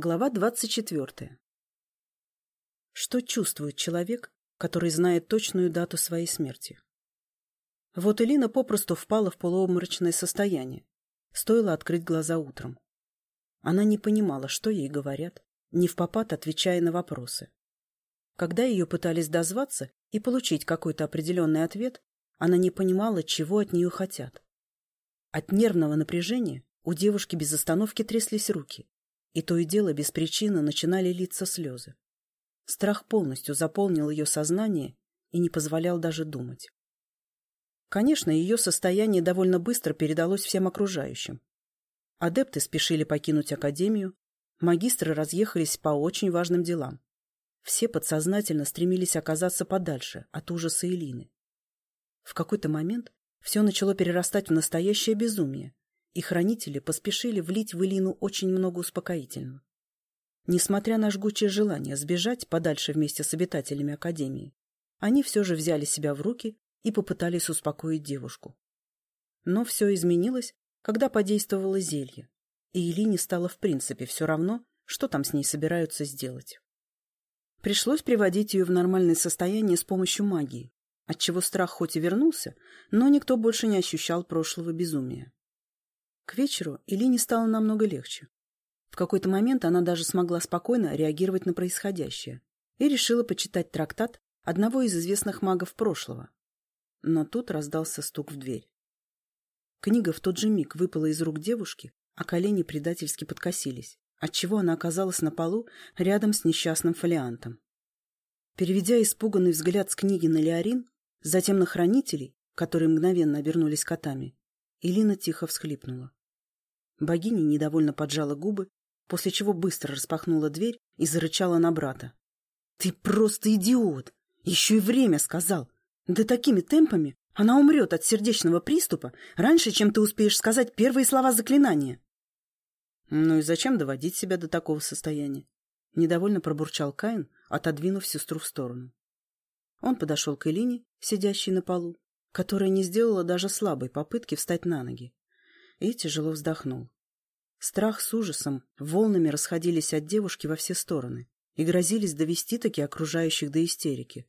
Глава 24. Что чувствует человек, который знает точную дату своей смерти? Вот Элина попросту впала в полуобморочное состояние. Стоило открыть глаза утром. Она не понимала, что ей говорят, не в попад отвечая на вопросы. Когда ее пытались дозваться и получить какой-то определенный ответ, она не понимала, чего от нее хотят. От нервного напряжения у девушки без остановки тряслись руки, и то и дело без причины начинали литься слезы. Страх полностью заполнил ее сознание и не позволял даже думать. Конечно, ее состояние довольно быстро передалось всем окружающим. Адепты спешили покинуть академию, магистры разъехались по очень важным делам. Все подсознательно стремились оказаться подальше от ужаса Элины. В какой-то момент все начало перерастать в настоящее безумие, и хранители поспешили влить в Элину очень много успокоительного. Несмотря на жгучее желание сбежать подальше вместе с обитателями Академии, они все же взяли себя в руки и попытались успокоить девушку. Но все изменилось, когда подействовало зелье, и Элине стало в принципе все равно, что там с ней собираются сделать. Пришлось приводить ее в нормальное состояние с помощью магии, отчего страх хоть и вернулся, но никто больше не ощущал прошлого безумия. К вечеру Илине стало намного легче. В какой-то момент она даже смогла спокойно реагировать на происходящее и решила почитать трактат одного из известных магов прошлого. Но тут раздался стук в дверь. Книга в тот же миг выпала из рук девушки, а колени предательски подкосились, отчего она оказалась на полу рядом с несчастным фолиантом. Переведя испуганный взгляд с книги на Леорин, затем на хранителей, которые мгновенно обернулись котами, Илина тихо всхлипнула. Богиня недовольно поджала губы, после чего быстро распахнула дверь и зарычала на брата. — Ты просто идиот! Еще и время сказал! Да такими темпами она умрет от сердечного приступа раньше, чем ты успеешь сказать первые слова заклинания. — Ну и зачем доводить себя до такого состояния? — недовольно пробурчал Каин, отодвинув сестру в сторону. Он подошел к Элине, сидящей на полу, которая не сделала даже слабой попытки встать на ноги и тяжело вздохнул. Страх с ужасом волнами расходились от девушки во все стороны и грозились довести таки окружающих до истерики.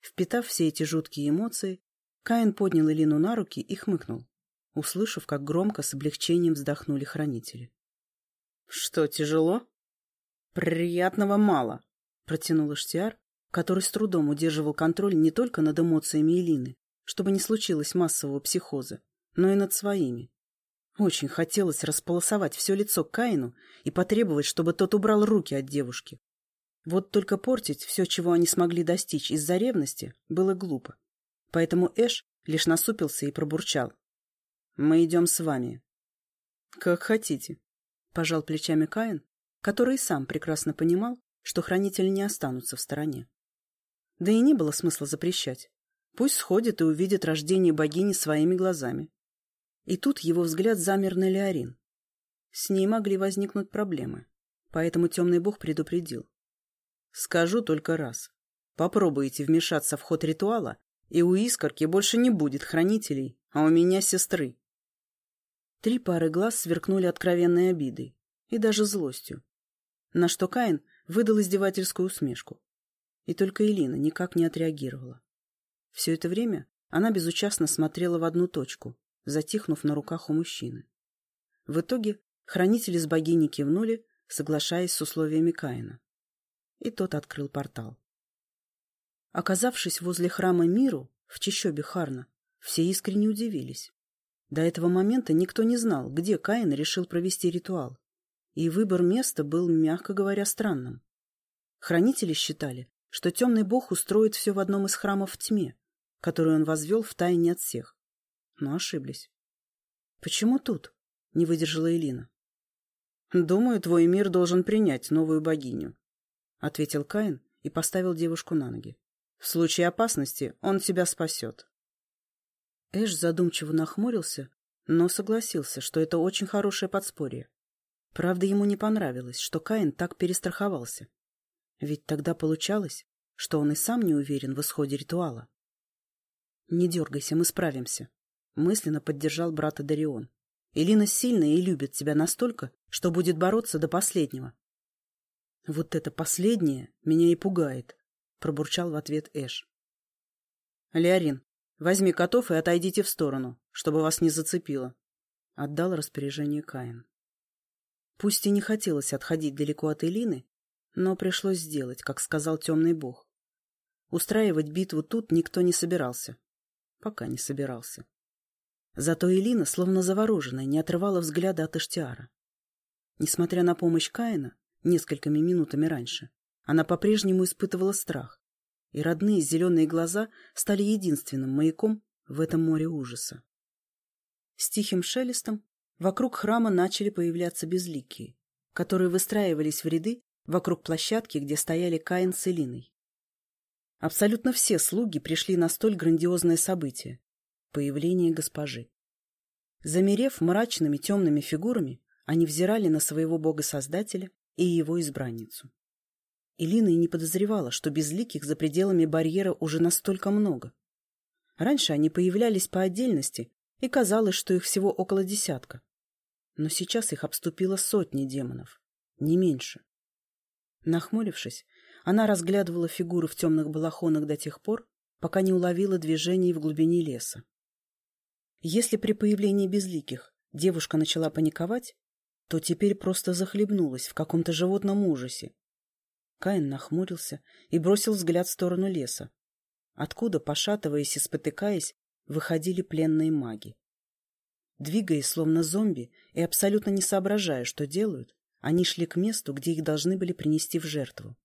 Впитав все эти жуткие эмоции, Каин поднял Элину на руки и хмыкнул, услышав, как громко с облегчением вздохнули хранители. — Что, тяжело? — Приятного мало, — протянул Иштиар, который с трудом удерживал контроль не только над эмоциями Элины, чтобы не случилось массового психоза, но и над своими. Очень хотелось располосовать все лицо Каину и потребовать, чтобы тот убрал руки от девушки. Вот только портить все, чего они смогли достичь из-за ревности, было глупо. Поэтому Эш лишь насупился и пробурчал. «Мы идем с вами». «Как хотите», — пожал плечами Каин, который и сам прекрасно понимал, что хранители не останутся в стороне. Да и не было смысла запрещать. Пусть сходит и увидит рождение богини своими глазами. И тут его взгляд замер на Леорин. С ней могли возникнуть проблемы, поэтому темный бог предупредил. Скажу только раз. Попробуйте вмешаться в ход ритуала, и у искорки больше не будет хранителей, а у меня сестры. Три пары глаз сверкнули откровенной обидой и даже злостью, на что Каин выдал издевательскую усмешку. И только Элина никак не отреагировала. Все это время она безучастно смотрела в одну точку, затихнув на руках у мужчины. В итоге хранители с богиней кивнули, соглашаясь с условиями Каина. И тот открыл портал. Оказавшись возле храма Миру, в чащобе Харна, все искренне удивились. До этого момента никто не знал, где Каин решил провести ритуал, и выбор места был, мягко говоря, странным. Хранители считали, что темный бог устроит все в одном из храмов в тьме, который он возвел в тайне от всех но ошиблись. «Почему тут?» — не выдержала Элина. «Думаю, твой мир должен принять новую богиню», — ответил Каин и поставил девушку на ноги. «В случае опасности он тебя спасет». Эш задумчиво нахмурился, но согласился, что это очень хорошее подспорье. Правда, ему не понравилось, что Каин так перестраховался. Ведь тогда получалось, что он и сам не уверен в исходе ритуала. «Не дергайся, мы справимся», Мысленно поддержал брата Дарион. Элина сильная и любит тебя настолько, что будет бороться до последнего, Вот это последнее меня и пугает, пробурчал в ответ Эш. Леорин, возьми котов и отойдите в сторону, чтобы вас не зацепило, отдал распоряжение Каин. Пусть и не хотелось отходить далеко от Элины, но пришлось сделать, как сказал темный бог. Устраивать битву тут никто не собирался. Пока не собирался. Зато Элина, словно завороженная, не отрывала взгляда от Эштиара. Несмотря на помощь Каина, несколькими минутами раньше, она по-прежнему испытывала страх, и родные зеленые глаза стали единственным маяком в этом море ужаса. С тихим шелестом вокруг храма начали появляться безликие, которые выстраивались в ряды вокруг площадки, где стояли Каин с Элиной. Абсолютно все слуги пришли на столь грандиозное событие — появление госпожи. Замерев мрачными темными фигурами, они взирали на своего бога-создателя и его избранницу. Илина и не подозревала, что безликих за пределами барьера уже настолько много. Раньше они появлялись по отдельности, и казалось, что их всего около десятка. Но сейчас их обступило сотни демонов, не меньше. Нахмурившись, она разглядывала фигуры в темных балахонах до тех пор, пока не уловила движений в глубине леса. Если при появлении безликих девушка начала паниковать, то теперь просто захлебнулась в каком-то животном ужасе. Каин нахмурился и бросил взгляд в сторону леса, откуда, пошатываясь и спотыкаясь, выходили пленные маги. Двигаясь словно зомби и абсолютно не соображая, что делают, они шли к месту, где их должны были принести в жертву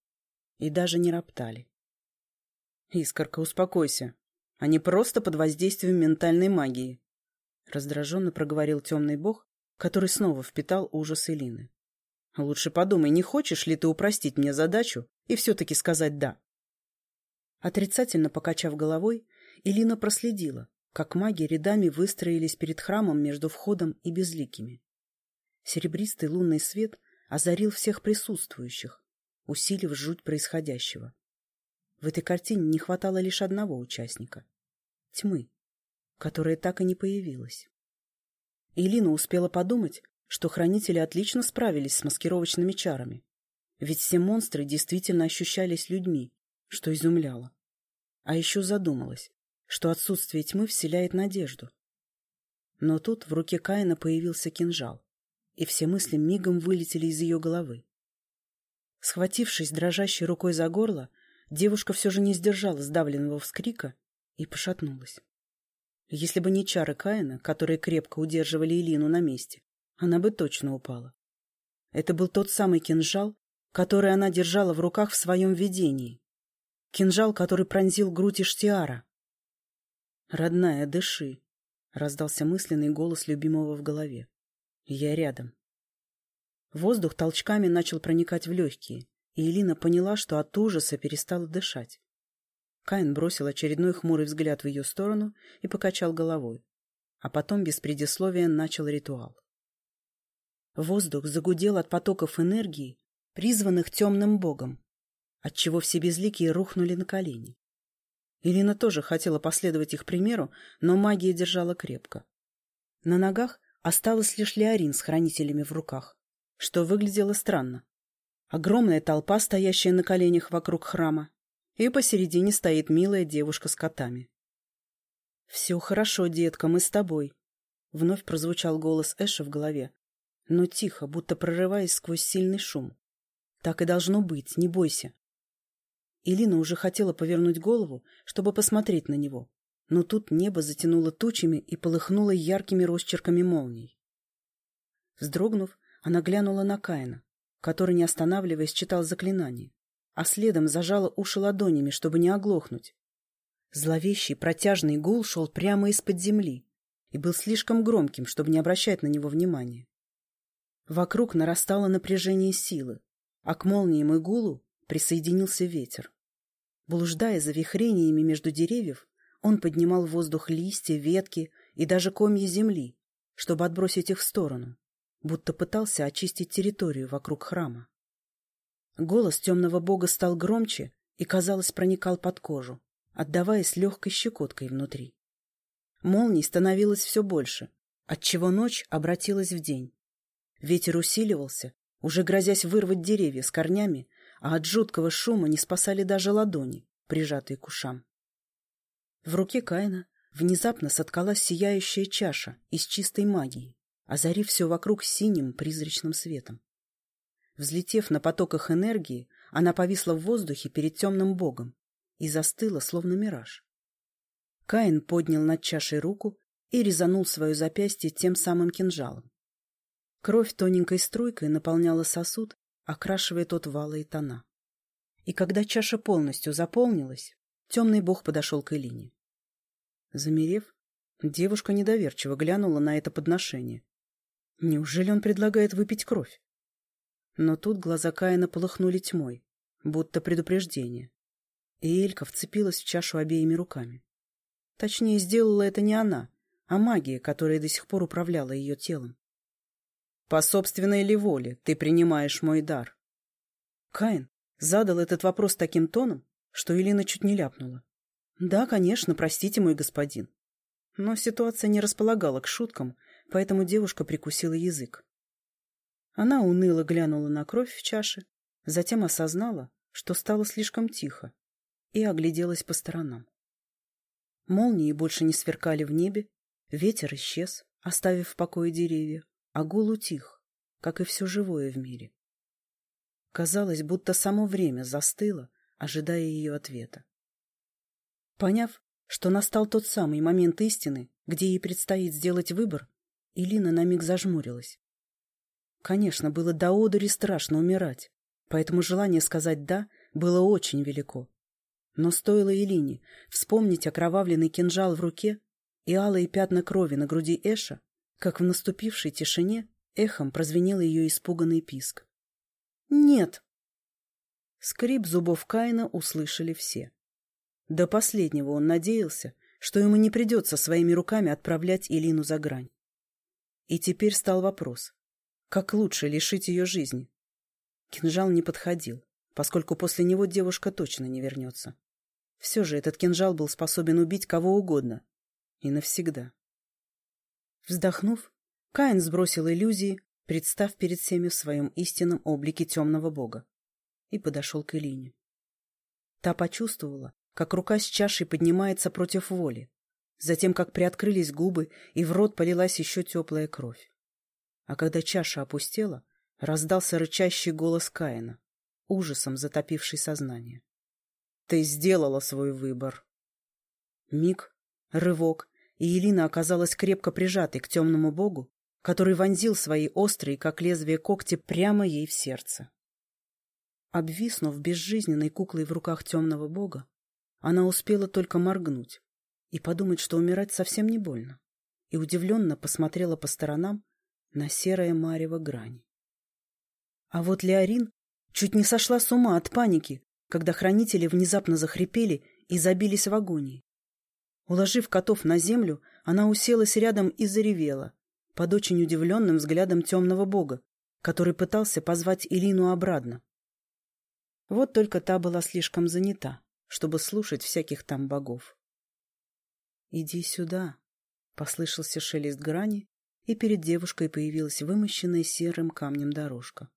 и даже не роптали. «Искорка, успокойся. Они просто под воздействием ментальной магии», — раздраженно проговорил темный бог, который снова впитал ужас Элины. «Лучше подумай, не хочешь ли ты упростить мне задачу и все-таки сказать «да»?» Отрицательно покачав головой, Элина проследила, как маги рядами выстроились перед храмом между входом и безликими. Серебристый лунный свет озарил всех присутствующих, усилив жуть происходящего. В этой картине не хватало лишь одного участника — тьмы, которая так и не появилась. Илина успела подумать, что хранители отлично справились с маскировочными чарами, ведь все монстры действительно ощущались людьми, что изумляло. А еще задумалась, что отсутствие тьмы вселяет надежду. Но тут в руке Каина появился кинжал, и все мысли мигом вылетели из ее головы. Схватившись дрожащей рукой за горло, девушка все же не сдержала сдавленного вскрика и пошатнулась. Если бы не чары Каина, которые крепко удерживали Илину на месте, она бы точно упала. Это был тот самый кинжал, который она держала в руках в своем видении. Кинжал, который пронзил грудь Иштиара. «Родная, дыши!» — раздался мысленный голос любимого в голове. «Я рядом». Воздух толчками начал проникать в легкие, и Элина поняла, что от ужаса перестала дышать. Каин бросил очередной хмурый взгляд в ее сторону и покачал головой, а потом без предисловия начал ритуал. Воздух загудел от потоков энергии, призванных темным богом, отчего все безликие рухнули на колени. Ирина тоже хотела последовать их примеру, но магия держала крепко. На ногах осталась лишь Леорин с хранителями в руках что выглядело странно. Огромная толпа, стоящая на коленях вокруг храма, и посередине стоит милая девушка с котами. «Все хорошо, детка, мы с тобой», — вновь прозвучал голос Эша в голове, но тихо, будто прорываясь сквозь сильный шум. «Так и должно быть, не бойся». Илина уже хотела повернуть голову, чтобы посмотреть на него, но тут небо затянуло тучами и полыхнуло яркими росчерками молний. Вздрогнув, она глянула на Каина, который, не останавливаясь, читал заклинание, а следом зажала уши ладонями, чтобы не оглохнуть. Зловещий протяжный гул шел прямо из-под земли и был слишком громким, чтобы не обращать на него внимания. Вокруг нарастало напряжение силы, а к молниям и гулу присоединился ветер. Блуждая за вихрениями между деревьев, он поднимал в воздух листья, ветки и даже комья земли, чтобы отбросить их в сторону будто пытался очистить территорию вокруг храма. Голос темного бога стал громче и, казалось, проникал под кожу, отдаваясь легкой щекоткой внутри. Молний становилось все больше, отчего ночь обратилась в день. Ветер усиливался, уже грозясь вырвать деревья с корнями, а от жуткого шума не спасали даже ладони, прижатые к ушам. В руке Каина внезапно соткалась сияющая чаша из чистой магии, озарив все вокруг синим призрачным светом. Взлетев на потоках энергии, она повисла в воздухе перед темным богом и застыла, словно мираж. Каин поднял над чашей руку и резанул свое запястье тем самым кинжалом. Кровь тоненькой струйкой наполняла сосуд, окрашивая тот в алые тона. И когда чаша полностью заполнилась, темный бог подошел к Элине. Замерев, девушка недоверчиво глянула на это подношение. Неужели он предлагает выпить кровь? Но тут глаза Каина полыхнули тьмой, будто предупреждение. И Элька вцепилась в чашу обеими руками. Точнее, сделала это не она, а магия, которая до сих пор управляла ее телом. «По собственной ли воле ты принимаешь мой дар?» Каин задал этот вопрос таким тоном, что Элина чуть не ляпнула. «Да, конечно, простите, мой господин». Но ситуация не располагала к шуткам, поэтому девушка прикусила язык. Она уныло глянула на кровь в чаше, затем осознала, что стало слишком тихо, и огляделась по сторонам. Молнии больше не сверкали в небе, ветер исчез, оставив в покое деревья, а гул утих, как и все живое в мире. Казалось, будто само время застыло, ожидая ее ответа. Поняв, что настал тот самый момент истины, где ей предстоит сделать выбор, Илина на миг зажмурилась. Конечно, было до одури страшно умирать, поэтому желание сказать «да» было очень велико. Но стоило Элине вспомнить окровавленный кинжал в руке и алые пятна крови на груди Эша, как в наступившей тишине эхом прозвенел ее испуганный писк. «Нет!» Скрип зубов Каина услышали все. До последнего он надеялся, что ему не придется своими руками отправлять Илину за грань. И теперь стал вопрос, как лучше лишить ее жизни? Кинжал не подходил, поскольку после него девушка точно не вернется. Все же этот кинжал был способен убить кого угодно. И навсегда. Вздохнув, Каин сбросил иллюзии, представ перед всеми в своем истинном облике темного бога, и подошел к Элине. Та почувствовала, как рука с чашей поднимается против воли, затем как приоткрылись губы, и в рот полилась еще теплая кровь. А когда чаша опустела, раздался рычащий голос Каина, ужасом затопивший сознание. «Ты сделала свой выбор!» Миг, рывок, и Елина оказалась крепко прижатой к темному богу, который вонзил свои острые, как лезвие когти, прямо ей в сердце. Обвиснув безжизненной куклой в руках темного бога, она успела только моргнуть и подумать, что умирать совсем не больно, и удивленно посмотрела по сторонам, на серое марево грани. А вот Леорин чуть не сошла с ума от паники, когда хранители внезапно захрипели и забились в агонии. Уложив котов на землю, она уселась рядом и заревела, под очень удивленным взглядом темного бога, который пытался позвать Илину обратно. Вот только та была слишком занята, чтобы слушать всяких там богов. «Иди сюда», — послышался шелест грани, и перед девушкой появилась вымощенная серым камнем дорожка.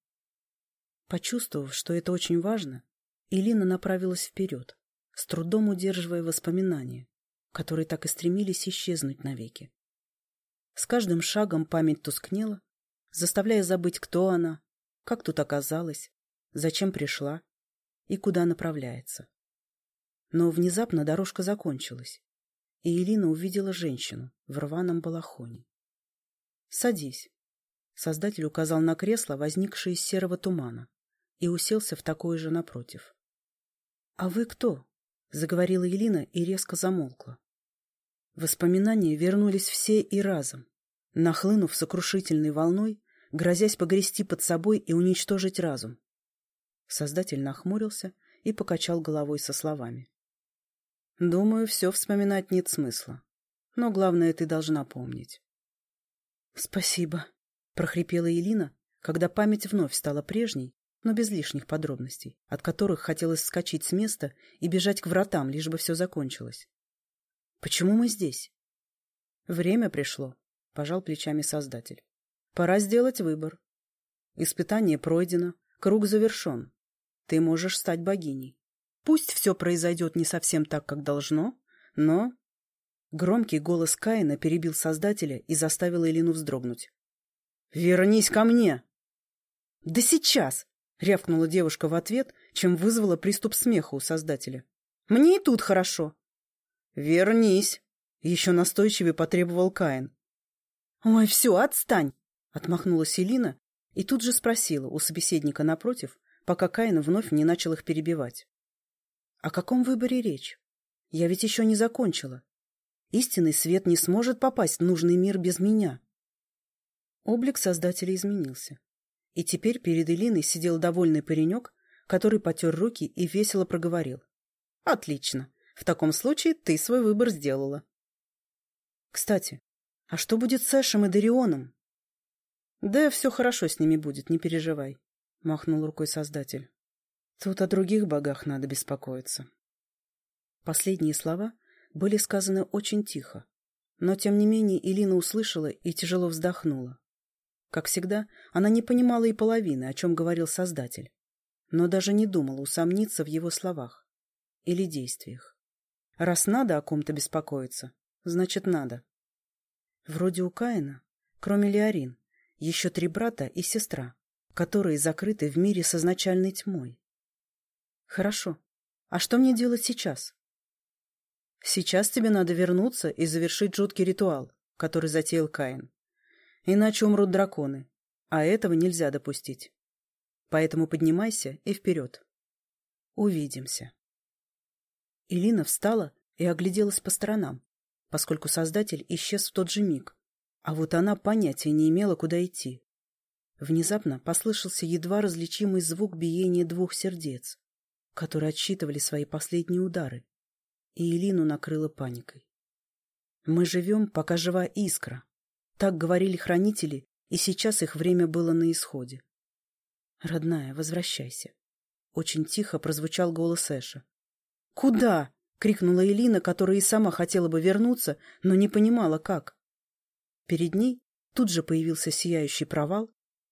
Почувствовав, что это очень важно, Илина направилась вперед, с трудом удерживая воспоминания, которые так и стремились исчезнуть навеки. С каждым шагом память тускнела, заставляя забыть, кто она, как тут оказалась, зачем пришла и куда направляется. Но внезапно дорожка закончилась, и Элина увидела женщину в рваном балахоне. «Садись». Создатель указал на кресло, возникшее из серого тумана, и уселся в такое же напротив. «А вы кто?» — заговорила Елина и резко замолкла. Воспоминания вернулись все и разом, нахлынув сокрушительной волной, грозясь погрести под собой и уничтожить разум. Создатель нахмурился и покачал головой со словами. «Думаю, все вспоминать нет смысла, но главное ты должна помнить. «Спасибо», — прохрипела Елина, когда память вновь стала прежней, но без лишних подробностей, от которых хотелось скачать с места и бежать к вратам, лишь бы все закончилось. «Почему мы здесь?» «Время пришло», — пожал плечами Создатель. «Пора сделать выбор. Испытание пройдено, круг завершен. ты можешь стать богиней. Пусть все произойдет не совсем так, как должно, но... Громкий голос Каина перебил Создателя и заставил Элину вздрогнуть. «Вернись ко мне!» «Да сейчас!» — рявкнула девушка в ответ, чем вызвала приступ смеха у Создателя. «Мне и тут хорошо!» «Вернись!» — еще настойчивее потребовал Каин. «Ой, все, отстань!» — отмахнулась Элина и тут же спросила у собеседника напротив, пока Каин вновь не начал их перебивать. «О каком выборе речь? Я ведь еще не закончила. Истинный свет не сможет попасть в нужный мир без меня. Облик Создателя изменился. И теперь перед Элиной сидел довольный паренек, который потер руки и весело проговорил. «Отлично. В таком случае ты свой выбор сделала». «Кстати, а что будет с Эшем и Дарионом?» «Да все хорошо с ними будет, не переживай», — махнул рукой Создатель. «Тут о других богах надо беспокоиться». Последние слова были сказаны очень тихо. Но, тем не менее, Илина услышала и тяжело вздохнула. Как всегда, она не понимала и половины, о чем говорил Создатель, но даже не думала усомниться в его словах или действиях. Раз надо о ком-то беспокоиться, значит, надо. Вроде у Каина, кроме Леорин, еще три брата и сестра, которые закрыты в мире с изначальной тьмой. Хорошо. А что мне делать сейчас? Сейчас тебе надо вернуться и завершить жуткий ритуал, который затеял Каин. Иначе умрут драконы, а этого нельзя допустить. Поэтому поднимайся и вперед. Увидимся. Илина встала и огляделась по сторонам, поскольку Создатель исчез в тот же миг, а вот она понятия не имела, куда идти. Внезапно послышался едва различимый звук биения двух сердец, которые отсчитывали свои последние удары и Илину накрыло паникой. «Мы живем, пока жива искра», — так говорили хранители, и сейчас их время было на исходе. «Родная, возвращайся», — очень тихо прозвучал голос Эша. «Куда?» — крикнула Элина, которая и сама хотела бы вернуться, но не понимала, как. Перед ней тут же появился сияющий провал,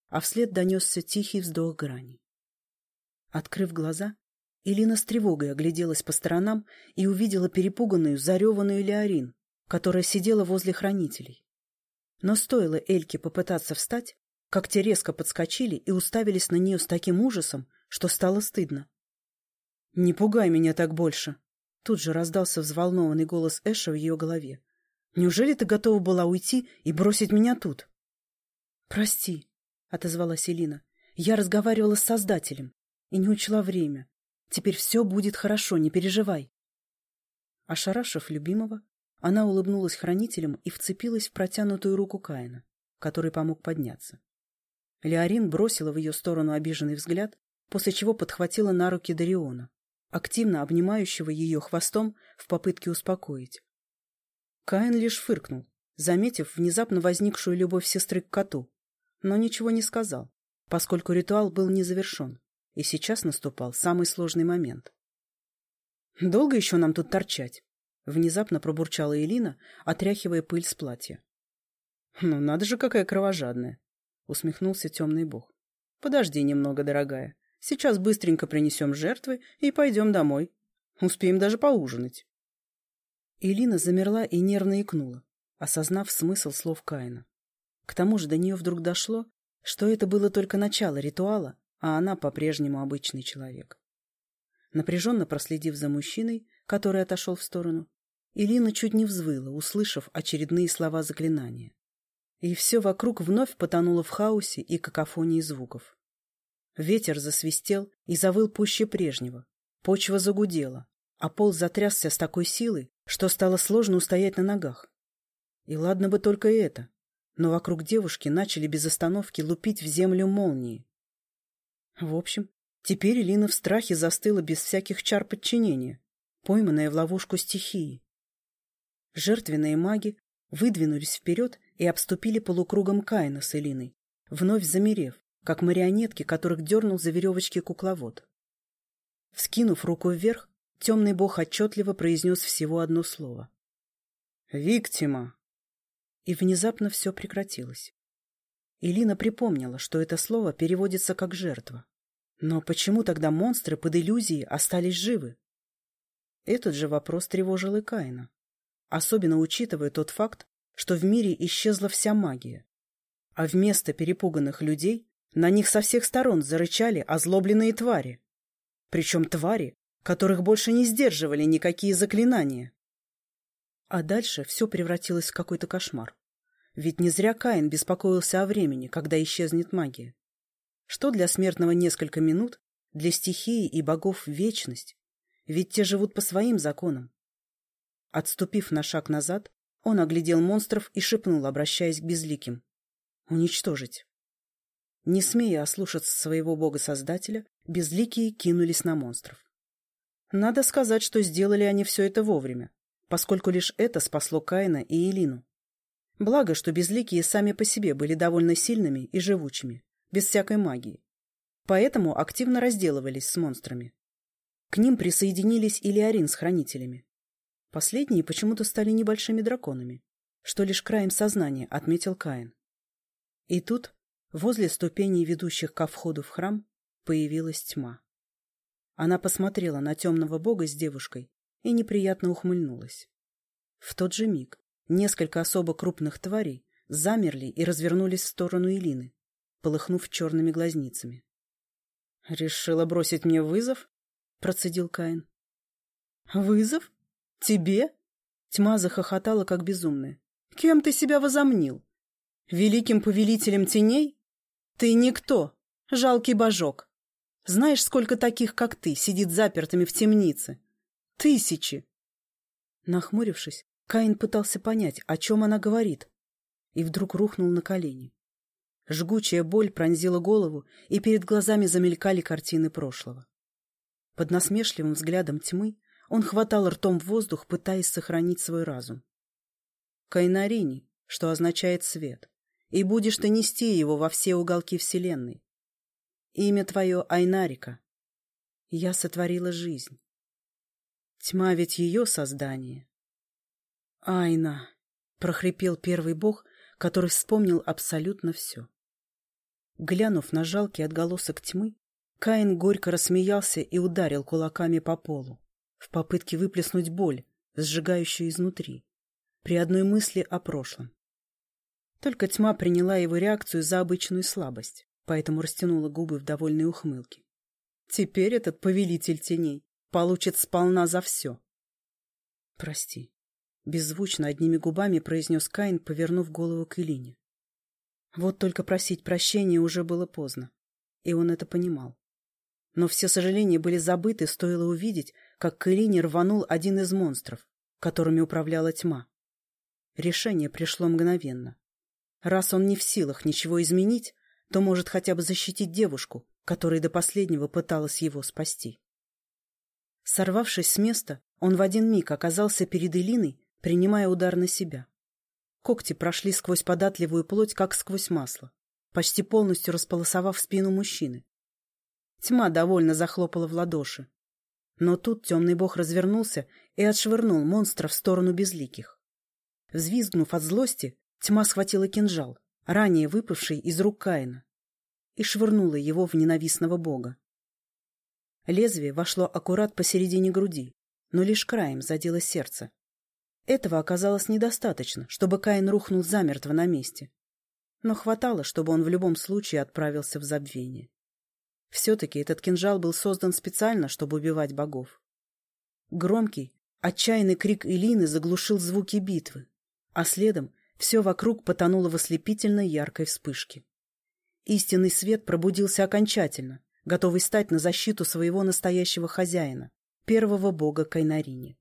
а вслед донесся тихий вздох грани. Открыв глаза, Илина с тревогой огляделась по сторонам и увидела перепуганную, зареванную Леорин, которая сидела возле хранителей. Но стоило Эльке попытаться встать, как те резко подскочили и уставились на нее с таким ужасом, что стало стыдно. — Не пугай меня так больше! — тут же раздался взволнованный голос Эша в ее голове. — Неужели ты готова была уйти и бросить меня тут? — Прости, — отозвалась Элина. — Я разговаривала с Создателем и не учла время. Теперь все будет хорошо, не переживай. Ошарашив любимого, она улыбнулась хранителям и вцепилась в протянутую руку Каина, который помог подняться. Леорин бросила в ее сторону обиженный взгляд, после чего подхватила на руки Дариона, активно обнимающего ее хвостом в попытке успокоить. Каин лишь фыркнул, заметив внезапно возникшую любовь сестры к коту, но ничего не сказал, поскольку ритуал был не завершен. И сейчас наступал самый сложный момент. «Долго еще нам тут торчать?» — внезапно пробурчала Элина, отряхивая пыль с платья. «Ну, надо же, какая кровожадная!» — усмехнулся темный бог. «Подожди немного, дорогая. Сейчас быстренько принесем жертвы и пойдем домой. Успеем даже поужинать». Элина замерла и нервно икнула, осознав смысл слов Каина. К тому же до нее вдруг дошло, что это было только начало ритуала, а она по-прежнему обычный человек. Напряженно проследив за мужчиной, который отошел в сторону, Илина чуть не взвыла, услышав очередные слова заклинания. И все вокруг вновь потонуло в хаосе и какофонии звуков. Ветер засвистел и завыл пуще прежнего. Почва загудела, а пол затрясся с такой силой, что стало сложно устоять на ногах. И ладно бы только это, но вокруг девушки начали без остановки лупить в землю молнии, в общем, теперь Элина в страхе застыла без всяких чар подчинения, пойманная в ловушку стихии. Жертвенные маги выдвинулись вперед и обступили полукругом Каина с Элиной, вновь замерев, как марионетки, которых дернул за веревочки кукловод. Вскинув руку вверх, темный бог отчетливо произнес всего одно слово. «Виктима!» И внезапно все прекратилось. Илина припомнила, что это слово переводится как «жертва». Но почему тогда монстры под иллюзией остались живы? Этот же вопрос тревожил и Каина, особенно учитывая тот факт, что в мире исчезла вся магия, а вместо перепуганных людей на них со всех сторон зарычали озлобленные твари. Причем твари, которых больше не сдерживали никакие заклинания. А дальше все превратилось в какой-то кошмар. Ведь не зря Каин беспокоился о времени, когда исчезнет магия. Что для смертного несколько минут, для стихии и богов вечность, ведь те живут по своим законам. Отступив на шаг назад, он оглядел монстров и шепнул, обращаясь к безликим. «Уничтожить». Не смея ослушаться своего бога-создателя, безликие кинулись на монстров. Надо сказать, что сделали они все это вовремя, поскольку лишь это спасло Каина и Элину. Благо, что безликие сами по себе были довольно сильными и живучими, без всякой магии. Поэтому активно разделывались с монстрами. К ним присоединились и Леорин с хранителями. Последние почему-то стали небольшими драконами, что лишь краем сознания отметил Каин. И тут Возле ступеней, ведущих ко входу в храм, появилась тьма. Она посмотрела на темного бога с девушкой и неприятно ухмыльнулась. В тот же миг несколько особо крупных тварей замерли и развернулись в сторону Илины, полыхнув черными глазницами. — Решила бросить мне вызов? — процедил Каин. — Вызов? Тебе? Тьма захохотала, как безумная. — Кем ты себя возомнил? Великим повелителем теней? Ты никто, жалкий божок. Знаешь, сколько таких, как ты, сидит запертыми в темнице? Тысячи. Нахмурившись, Каин пытался понять, о чем она говорит, и вдруг рухнул на колени. Жгучая боль пронзила голову, и перед глазами замелькали картины прошлого. Под насмешливым взглядом тьмы он хватал ртом в воздух, пытаясь сохранить свой разум. Кайнарини, что означает свет и будешь ты нести его во все уголки Вселенной. Имя твое Айнарика. Я сотворила жизнь. Тьма ведь ее создание. Айна, прохрипел первый бог, который вспомнил абсолютно все. Глянув на жалкий отголосок тьмы, Каин горько рассмеялся и ударил кулаками по полу, в попытке выплеснуть боль, сжигающую изнутри, при одной мысли о прошлом. Только тьма приняла его реакцию за обычную слабость, поэтому растянула губы в довольной ухмылке. Теперь этот повелитель теней получит сполна за все. «Прости», — беззвучно одними губами произнес Каин, повернув голову к Элине. Вот только просить прощения уже было поздно, и он это понимал. Но все сожаления были забыты, стоило увидеть, как к Элине рванул один из монстров, которыми управляла тьма. Решение пришло мгновенно. Раз он не в силах ничего изменить, то может хотя бы защитить девушку, которая до последнего пыталась его спасти. Сорвавшись с места, он в один миг оказался перед Элиной, принимая удар на себя. Когти прошли сквозь податливую плоть, как сквозь масло, почти полностью располосовав спину мужчины. Тьма довольно захлопала в ладоши. Но тут темный бог развернулся и отшвырнул монстра в сторону безликих. Взвизгнув от злости, Тьма схватила кинжал, ранее выпавший из рук Каина, и швырнула его в ненавистного бога. Лезвие вошло аккурат посередине груди, но лишь краем задело сердце. Этого оказалось недостаточно, чтобы Каин рухнул замертво на месте. Но хватало, чтобы он в любом случае отправился в забвение. Все-таки этот кинжал был создан специально, чтобы убивать богов. Громкий, отчаянный крик Илины заглушил звуки битвы, а следом все вокруг потонуло в ослепительной яркой вспышке. Истинный свет пробудился окончательно, готовый стать на защиту своего настоящего хозяина, первого бога Кайнарини,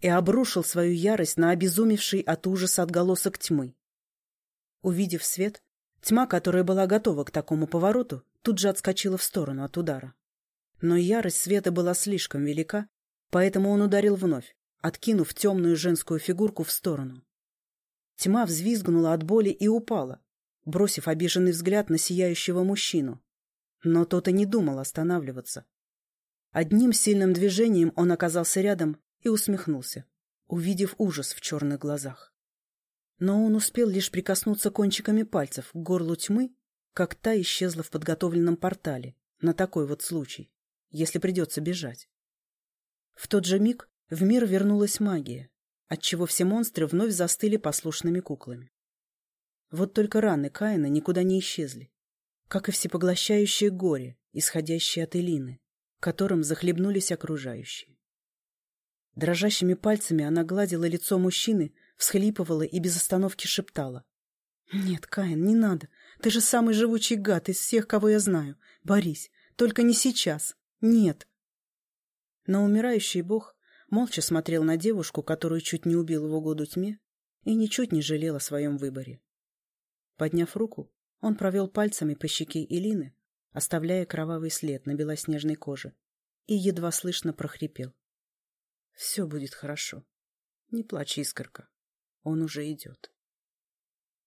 и обрушил свою ярость на обезумевший от ужаса отголосок тьмы. Увидев свет, тьма, которая была готова к такому повороту, тут же отскочила в сторону от удара. Но ярость света была слишком велика, поэтому он ударил вновь, откинув темную женскую фигурку в сторону. Тьма взвизгнула от боли и упала, бросив обиженный взгляд на сияющего мужчину. Но тот и не думал останавливаться. Одним сильным движением он оказался рядом и усмехнулся, увидев ужас в черных глазах. Но он успел лишь прикоснуться кончиками пальцев к горлу тьмы, как та исчезла в подготовленном портале, на такой вот случай, если придется бежать. В тот же миг в мир вернулась магия, отчего все монстры вновь застыли послушными куклами. Вот только раны Каина никуда не исчезли, как и всепоглощающее горе, исходящее от Элины, которым захлебнулись окружающие. Дрожащими пальцами она гладила лицо мужчины, всхлипывала и без остановки шептала. «Нет, Каин, не надо. Ты же самый живучий гад из всех, кого я знаю. Борись. Только не сейчас. Нет». Но умирающий бог молча смотрел на девушку, которую чуть не убил в угоду тьме, и ничуть не жалел о своем выборе. Подняв руку, он провел пальцами по щеке Илины, оставляя кровавый след на белоснежной коже, и едва слышно прохрипел. «Все будет хорошо. Не плачь, искорка. Он уже идет».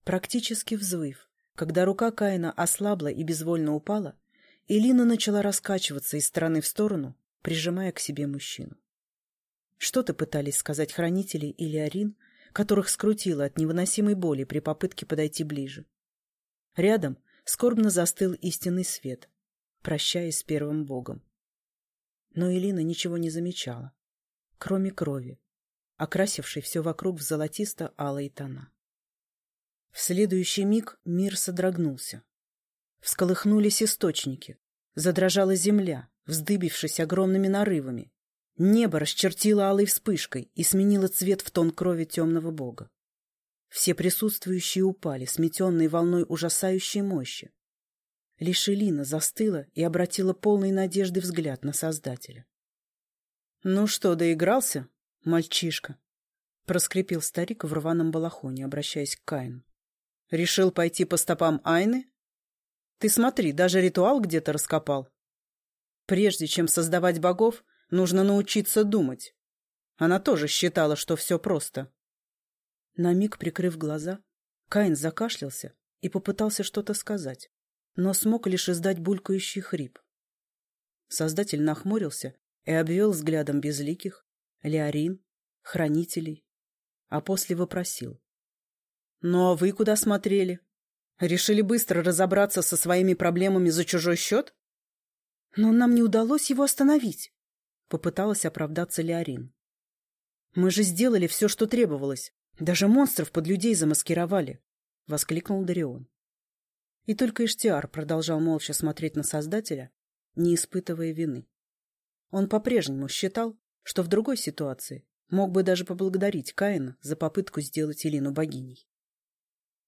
Практически взвыв, когда рука Каина ослабла и безвольно упала, Илина начала раскачиваться из стороны в сторону, прижимая к себе мужчину. Что-то пытались сказать хранители или Арин, которых скрутило от невыносимой боли при попытке подойти ближе. Рядом скорбно застыл истинный свет, прощаясь с первым богом. Но Элина ничего не замечала, кроме крови, окрасившей все вокруг в золотисто-алые тона. В следующий миг мир содрогнулся. Всколыхнулись источники, задрожала земля, вздыбившись огромными нарывами, Небо расчертило алой вспышкой и сменило цвет в тон крови темного бога. Все присутствующие упали, сметенные волной ужасающей мощи. Лишь Элина застыла и обратила полный надежды взгляд на Создателя. — Ну что, доигрался, мальчишка? — проскрипел старик в рваном балахоне, обращаясь к Каину. — Решил пойти по стопам Айны? Ты смотри, даже ритуал где-то раскопал. Прежде чем создавать богов, Нужно научиться думать. Она тоже считала, что все просто. На миг прикрыв глаза, Каин закашлялся и попытался что-то сказать, но смог лишь издать булькающий хрип. Создатель нахмурился и обвел взглядом безликих, Леорин, хранителей, а после вопросил. «Ну а вы куда смотрели? Решили быстро разобраться со своими проблемами за чужой счет?» «Но нам не удалось его остановить», Попыталась оправдаться Леорин. «Мы же сделали все, что требовалось. Даже монстров под людей замаскировали!» — воскликнул Дарион. И только Иштиар продолжал молча смотреть на Создателя, не испытывая вины. Он по-прежнему считал, что в другой ситуации мог бы даже поблагодарить Каина за попытку сделать Элину богиней.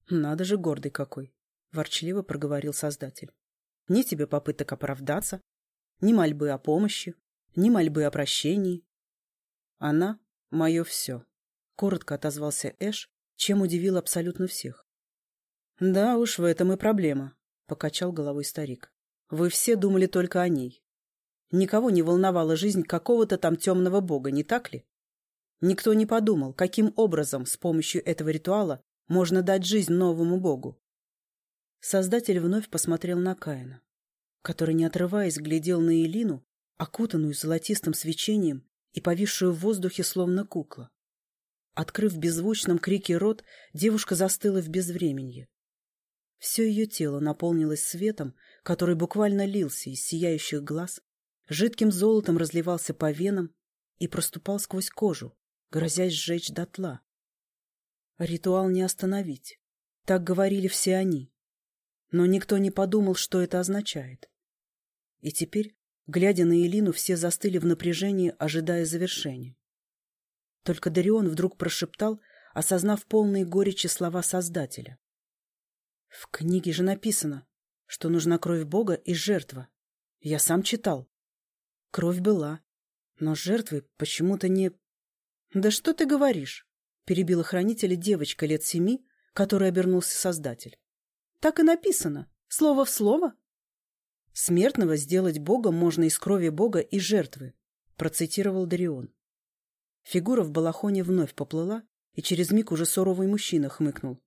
«Надо же, гордый какой!» — ворчливо проговорил Создатель. «Ни тебе попыток оправдаться, ни мольбы о помощи, ни мольбы о прощении. Она — мое все, — коротко отозвался Эш, чем удивил абсолютно всех. Да уж, в этом и проблема, — покачал головой старик. Вы все думали только о ней. Никого не волновала жизнь какого-то там темного бога, не так ли? Никто не подумал, каким образом с помощью этого ритуала можно дать жизнь новому богу. Создатель вновь посмотрел на Каина, который, не отрываясь, глядел на Элину, окутанную золотистым свечением и повисшую в воздухе словно кукла. Открыв беззвучном крике рот, девушка застыла в безвременье. Все ее тело наполнилось светом, который буквально лился из сияющих глаз, жидким золотом разливался по венам и проступал сквозь кожу, грозясь сжечь дотла. Ритуал не остановить. Так говорили все они. Но никто не подумал, что это означает. И теперь Глядя на Элину, все застыли в напряжении, ожидая завершения. Только Дарион вдруг прошептал, осознав полные горечи слова Создателя. В книге же написано, что нужна кровь Бога и жертва. Я сам читал. Кровь была, но жертвы почему-то не... — Да что ты говоришь? — перебила хранителя девочка лет семи, которой обернулся Создатель. — Так и написано, слово в слово. Смертного сделать богом можно из крови бога и жертвы, процитировал Дарион. Фигура в балахоне вновь поплыла, и через миг уже суровый мужчина хмыкнул.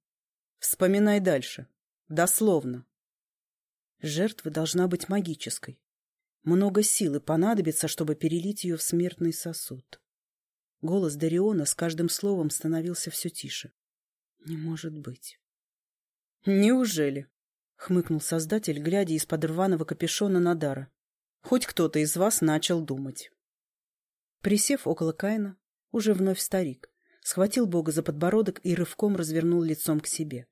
Вспоминай дальше. Дословно. Жертва должна быть магической. Много силы понадобится, чтобы перелить ее в смертный сосуд. Голос Дариона с каждым словом становился все тише. Не может быть. Неужели? хмыкнул создатель, глядя из-под рваного капюшона на Дара. Хоть кто-то из вас начал думать. Присев около Каина, уже вновь старик, схватил Бога за подбородок и рывком развернул лицом к себе.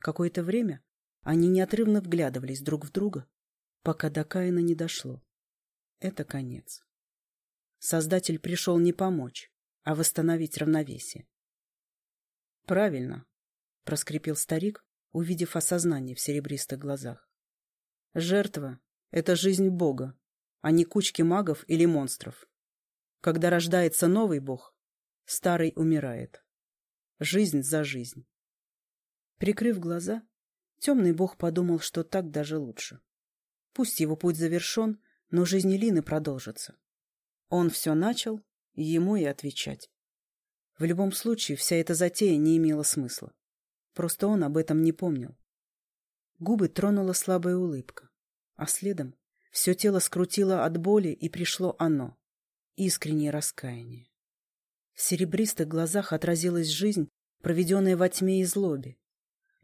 Какое-то время они неотрывно вглядывались друг в друга, пока до Каина не дошло. Это конец. Создатель пришел не помочь, а восстановить равновесие. «Правильно», — проскрипел старик, увидев осознание в серебристых глазах. «Жертва — это жизнь Бога, а не кучки магов или монстров. Когда рождается новый бог, старый умирает. Жизнь за жизнь». Прикрыв глаза, темный бог подумал, что так даже лучше. Пусть его путь завершен, но жизнь Лины продолжится. Он все начал, ему и отвечать. В любом случае, вся эта затея не имела смысла. Просто он об этом не помнил. Губы тронула слабая улыбка, а следом все тело скрутило от боли, и пришло оно — искреннее раскаяние. В серебристых глазах отразилась жизнь, проведенная во тьме и злобе,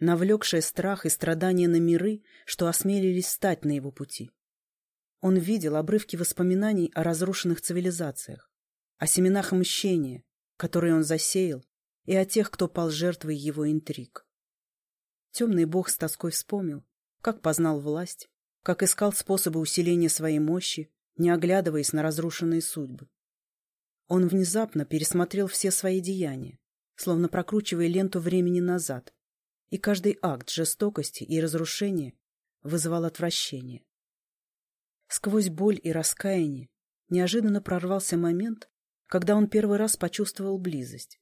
навлекшая страх и страдания на миры, что осмелились стать на его пути. Он видел обрывки воспоминаний о разрушенных цивилизациях, о семенах мщения, которые он засеял, и о тех, кто пал жертвой его интриг. Темный бог с тоской вспомнил, как познал власть, как искал способы усиления своей мощи, не оглядываясь на разрушенные судьбы. Он внезапно пересмотрел все свои деяния, словно прокручивая ленту времени назад, и каждый акт жестокости и разрушения вызывал отвращение. Сквозь боль и раскаяние неожиданно прорвался момент, когда он первый раз почувствовал близость,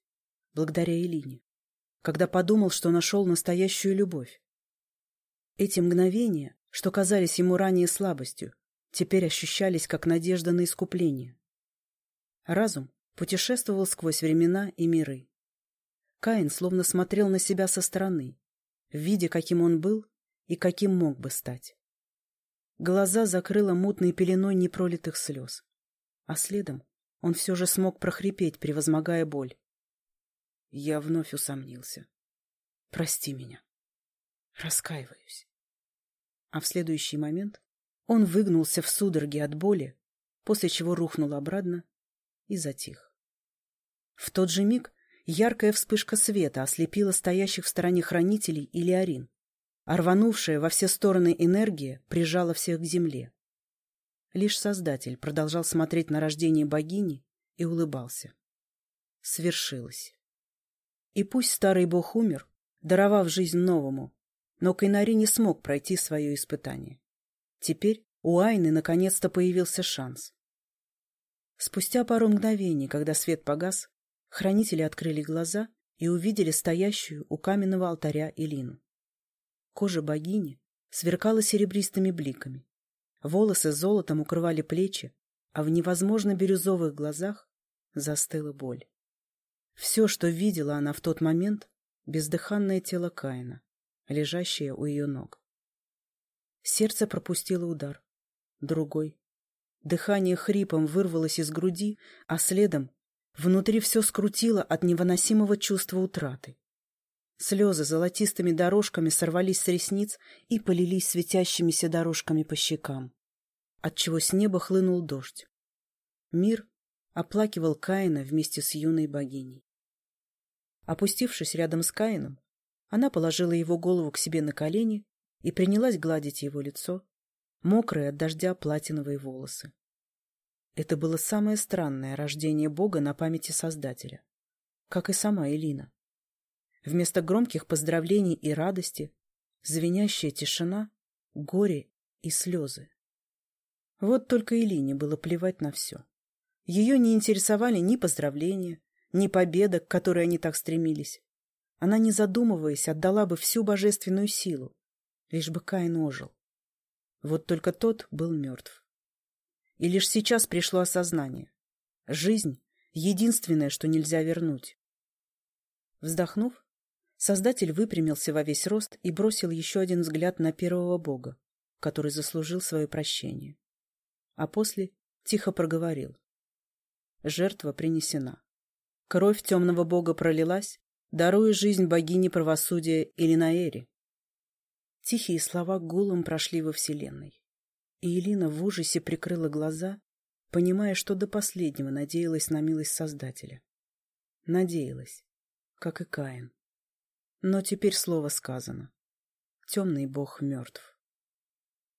благодаря Элине, когда подумал, что нашел настоящую любовь. Эти мгновения, что казались ему ранее слабостью, теперь ощущались как надежда на искупление. Разум путешествовал сквозь времена и миры. Каин словно смотрел на себя со стороны, видя, каким он был и каким мог бы стать. Глаза закрыла мутной пеленой непролитых слез. А следом он все же смог прохрипеть, превозмогая боль. Я вновь усомнился. Прости меня. Раскаиваюсь. А в следующий момент он выгнулся в судороге от боли, после чего рухнул обратно и затих. В тот же миг яркая вспышка света ослепила стоящих в стороне хранителей и Леорин а рванувшая во все стороны энергия прижала всех к земле. Лишь Создатель продолжал смотреть на рождение богини и улыбался. Свершилось. И пусть старый бог умер, даровав жизнь новому, но Кайнари не смог пройти свое испытание. Теперь у Айны наконец-то появился шанс. Спустя пару мгновений, когда свет погас, хранители открыли глаза и увидели стоящую у каменного алтаря Илину. Кожа богини сверкала серебристыми бликами. Волосы золотом укрывали плечи, а в невозможно бирюзовых глазах застыла боль. Все, что видела она в тот момент, бездыханное тело Каина, лежащее у ее ног. Сердце пропустило удар. Другой. Дыхание хрипом вырвалось из груди, а следом внутри все скрутило от невыносимого чувства утраты. Слезы золотистыми дорожками сорвались с ресниц и полились светящимися дорожками по щекам, отчего с неба хлынул дождь. Мир оплакивал Каина вместе с юной богиней. Опустившись рядом с Каином, она положила его голову к себе на колени и принялась гладить его лицо, мокрые от дождя платиновые волосы. Это было самое странное рождение Бога на памяти Создателя, как и сама Элина. Вместо громких поздравлений и радости звенящая тишина, горе и слезы. Вот только Илине было плевать на все. Ее не интересовали ни поздравления, ни победа, к которой они так стремились. Она, не задумываясь, отдала бы всю божественную силу, лишь бы Каин ожил. Вот только тот был мертв. И лишь сейчас пришло осознание. Жизнь — единственное, что нельзя вернуть. Вздохнув, Создатель выпрямился во весь рост и бросил еще один взгляд на первого бога, который заслужил свое прощение. А после тихо проговорил. Жертва принесена. Кровь темного бога пролилась, даруя жизнь богине правосудия Илинаэри. Тихие слова гулом прошли во Вселенной. И Элина в ужасе прикрыла глаза, понимая, что до последнего надеялась на милость Создателя. Надеялась, как и Каин. Но теперь слово сказано. Темный бог мертв.